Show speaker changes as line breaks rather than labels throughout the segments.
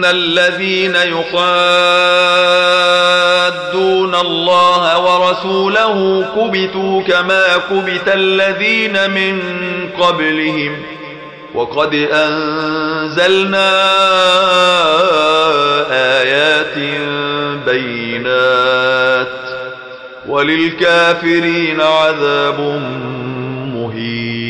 إن الذين يخادون الله ورسوله كبتوا كما كبت الذين من قبلهم وقد أنزلنا آيات بينات وللكافرين عذاب مهين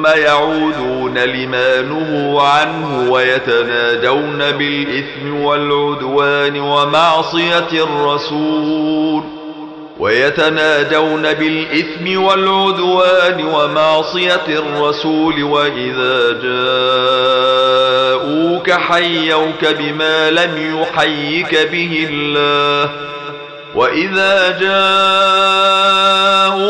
ثم يعودون لما نهوا عنه ويتناجون بالإثم والعدوان ومعصية الرسول ويتناجون بالإثم والعدوان ومعصية الرسول وإذا جاءوك حيوك بما لم يحيك به الله وإذا جاءوك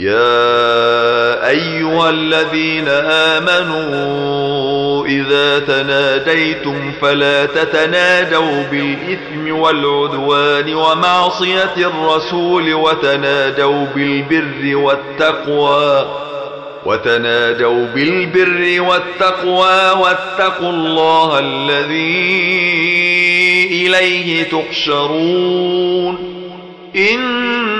يا أيها الذين آمنوا إذا تناديتم فلا تتنادوا بالإثم والعدوان ومعصية الرسول وتنادوا بالبر والتقوى وتنادوا بالبر والتقوى واتقوا الله الذي إليه تحشرون إن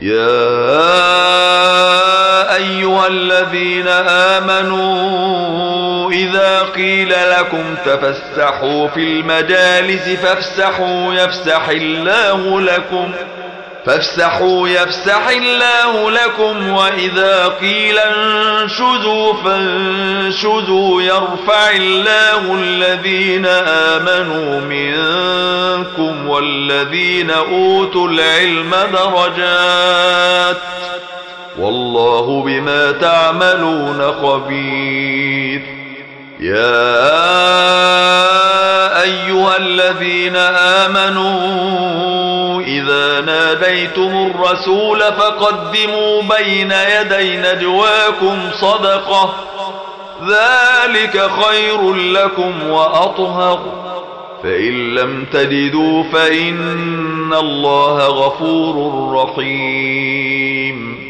يا أيها الذين آمنوا إذا قيل لكم تفسحوا في المجالس فافسحوا يفسح الله لكم ۖ فافسحوا يفسح الله لكم وإذا قيل انشذوا فانشذوا يرفع الله الذين آمنوا منكم والذين أوتوا العلم درجات والله بما تعملون خبير يا أيها الذين آمنوا إذا ناديتم الرسول فقدموا بين يدي نجواكم صدقة ذلك خير لكم وأطهر فإن لم تجدوا فإن الله غفور رحيم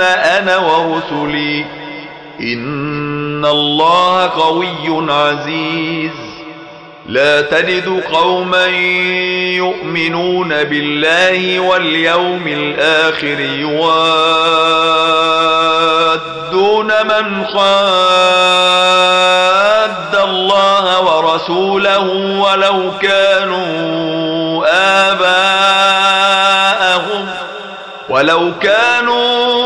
أنا ورسلي إن الله قوي عزيز لا تجد قوما يؤمنون بالله واليوم الآخر يوادون من خاد الله ورسوله ولو كانوا آباءهم ولو كانوا